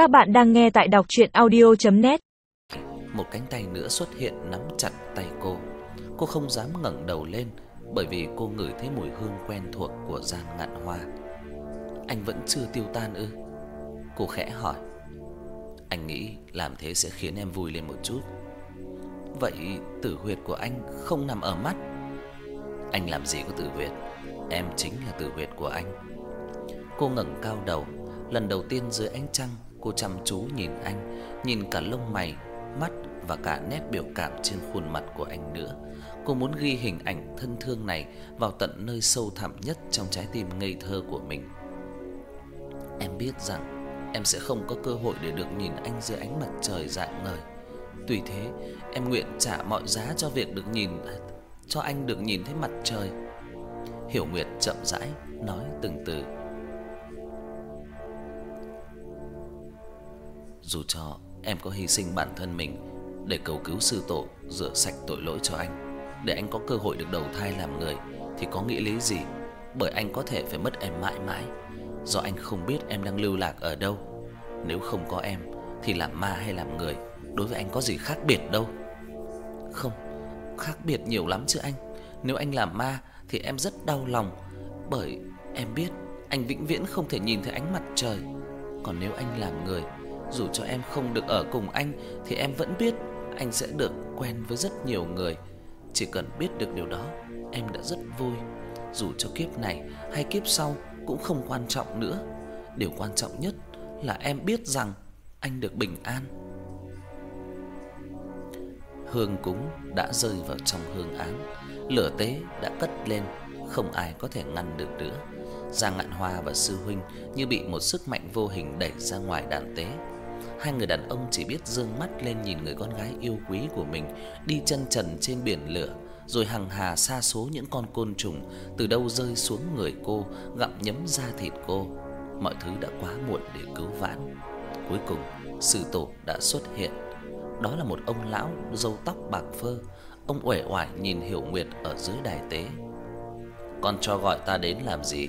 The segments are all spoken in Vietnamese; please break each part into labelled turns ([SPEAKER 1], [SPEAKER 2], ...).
[SPEAKER 1] Các bạn đang nghe tại đọc audio net
[SPEAKER 2] Một cánh tay nữa xuất hiện nắm chặt tay cô. Cô không dám ngẩng đầu lên bởi vì cô ngửi thấy mùi hương quen thuộc của gian ngạn hoa. Anh vẫn chưa tiêu tan ư? Cô khẽ hỏi. Anh nghĩ làm thế sẽ khiến em vui lên một chút. Vậy tử huyệt của anh không nằm ở mắt. Anh làm gì có tử huyệt? Em chính là tử huyệt của anh. Cô ngẩng cao đầu, lần đầu tiên dưới ánh trăng, cô chăm chú nhìn anh, nhìn cả lông mày, mắt và cả nét biểu cảm trên khuôn mặt của anh nữa. Cô muốn ghi hình ảnh thân thương này vào tận nơi sâu thẳm nhất trong trái tim ngây thơ của mình. Em biết rằng em sẽ không có cơ hội để được nhìn anh dưới ánh mặt trời rạng ngời. Tuy thế, em nguyện trả mọi giá cho việc được nhìn cho anh được nhìn thấy mặt trời. Hiểu Nguyệt chậm rãi nói từng từ. Dù cho em có hy sinh bản thân mình để cầu cứu sư tổ rửa sạch tội lỗi cho anh, để anh có cơ hội được đầu thai làm người thì có nghĩa lý gì? Bởi anh có thể phải mất em mãi mãi, do anh không biết em đang lưu lạc ở đâu. Nếu không có em thì làm ma hay làm người đối với anh có gì khác biệt đâu. Không, khác biệt nhiều lắm chứ anh. Nếu anh làm ma thì em rất đau lòng bởi em biết anh vĩnh viễn không thể nhìn thấy ánh mặt trời. Còn nếu anh làm người, dù cho em không được ở cùng anh thì em vẫn biết anh sẽ được quen với rất nhiều người. Chỉ cần biết được điều đó, em đã rất vui. Dù cho kiếp này hay kiếp sau cũng không quan trọng nữa. Điều quan trọng nhất là em biết rằng anh được bình an. Hương cúng đã rơi vào trong hương án, lửa tế đã cất lên, không ai có thể ngăn được nữa. Giang Ngạn Hoa và sư huynh như bị một sức mạnh vô hình đẩy ra ngoài đàn tế. Hai người đàn ông chỉ biết dương mắt lên nhìn người con gái yêu quý của mình đi chân trần trên biển lửa, rồi hằng hà xa số những con côn trùng từ đâu rơi xuống người cô, gặm nhấm da thịt cô. Mọi thứ đã quá muộn để cứu vãn. Cuối cùng, sư tổ đã xuất hiện. Đó là một ông lão râu tóc bạc phơ, ông uể oải nhìn Hiểu Nguyệt ở dưới đài tế. "Con cho gọi ta đến làm gì?"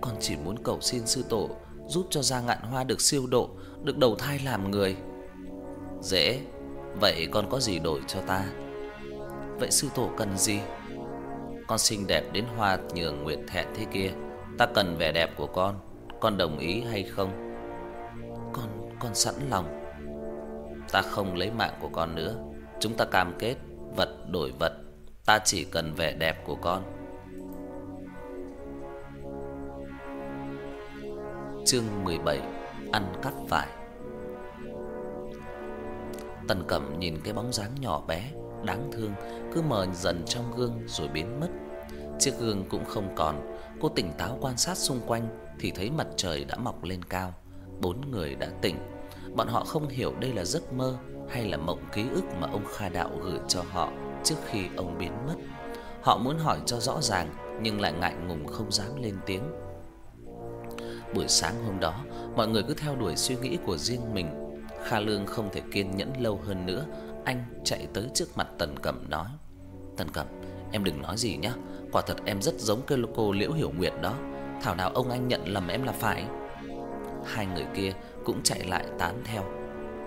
[SPEAKER 2] "Con chỉ muốn cầu xin sư tổ giúp cho Gia Ngạn Hoa được siêu độ, được đầu thai làm người." "Dễ, vậy con có gì đổi cho ta?" "Vậy sư tổ cần gì?" "Con xinh đẹp đến hoa nhường nguyệt thẹn thế kia, ta cần vẻ đẹp của con, con đồng ý hay không?" "Con con sẵn lòng." "Ta không lấy mạng của con nữa, chúng ta cam kết vật đổi vật, ta chỉ cần vẻ đẹp của con." Chương 17: Ăn cắt phải. Tần Cẩm nhìn cái bóng dáng nhỏ bé, đáng thương cứ mờ dần trong gương rồi biến mất. Chiếc gương cũng không còn, cô tỉnh táo quan sát xung quanh thì thấy mặt trời đã mọc lên cao. Bốn người đã tỉnh. Bọn họ không hiểu đây là giấc mơ hay là mộng ký ức mà ông Kha Đạo gửi cho họ trước khi ông biến mất. Họ muốn hỏi cho rõ ràng nhưng lại ngại ngùng không dám lên tiếng. Buổi sáng hôm đó, mọi người cứ theo đuổi suy nghĩ của riêng mình. Kha Lương không thể kiên nhẫn lâu hơn nữa, anh chạy tới trước mặt Tần Cẩm nói: "Tần Cẩm, em đừng nói gì nhé, quả thật em rất giống cái cô Liễu Hiểu Nguyệt đó, thảo nào ông anh nhận lầm em là phải." Hai người kia cũng chạy lại tán theo.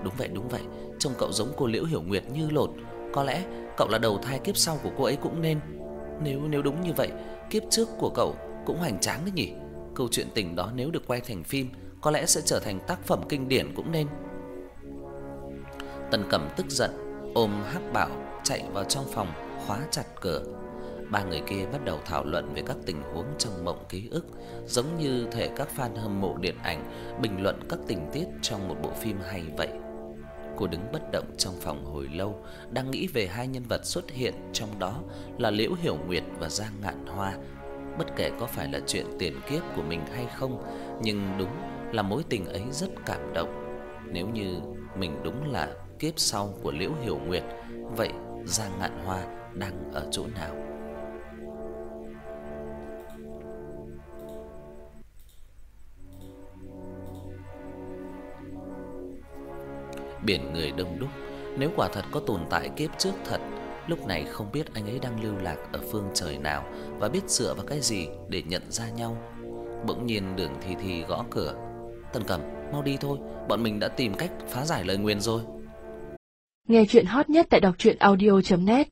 [SPEAKER 2] "Đúng vậy, đúng vậy, trông cậu giống cô Liễu Hiểu Nguyệt như lột, có lẽ cậu là đầu thai kiếp sau của cô ấy cũng nên. Nếu nếu đúng như vậy, kiếp trước của cậu cũng hoành tráng đấy nhỉ?" câu chuyện tình đó nếu được quay thành phim, có lẽ sẽ trở thành tác phẩm kinh điển cũng nên. Tần Cẩm tức giận, ôm Hắc Bảo chạy vào trong phòng, khóa chặt cửa. Ba người kia bắt đầu thảo luận về các tình huống trong mộng ký ức, giống như thể các fan hâm mộ điện ảnh bình luận các tình tiết trong một bộ phim hay vậy. Cô đứng bất động trong phòng hồi lâu, đang nghĩ về hai nhân vật xuất hiện trong đó là Liễu Hiểu Nguyệt và Giang Ngạn Hoa bất kể có phải là chuyện tiền kiếp của mình hay không, nhưng đúng là mối tình ấy rất cảm động. Nếu như mình đúng là kiếp sau của Liễu Hiểu Nguyệt, vậy Giang Ngạn Hoa đang ở chỗ nào? Biển người đông đúc, nếu quả thật có tồn tại kiếp trước thật Lúc này không biết anh ấy đang lưu lạc ở phương trời nào và biết dựa vào cái gì để nhận ra nhau. Bỗng nhiên Đường Thi Thi gõ cửa. "Tần Cẩm, mau đi thôi, bọn mình đã tìm cách phá giải lời nguyền rồi.
[SPEAKER 3] Nghe chuyện hot nhất tại đọc truyện audio net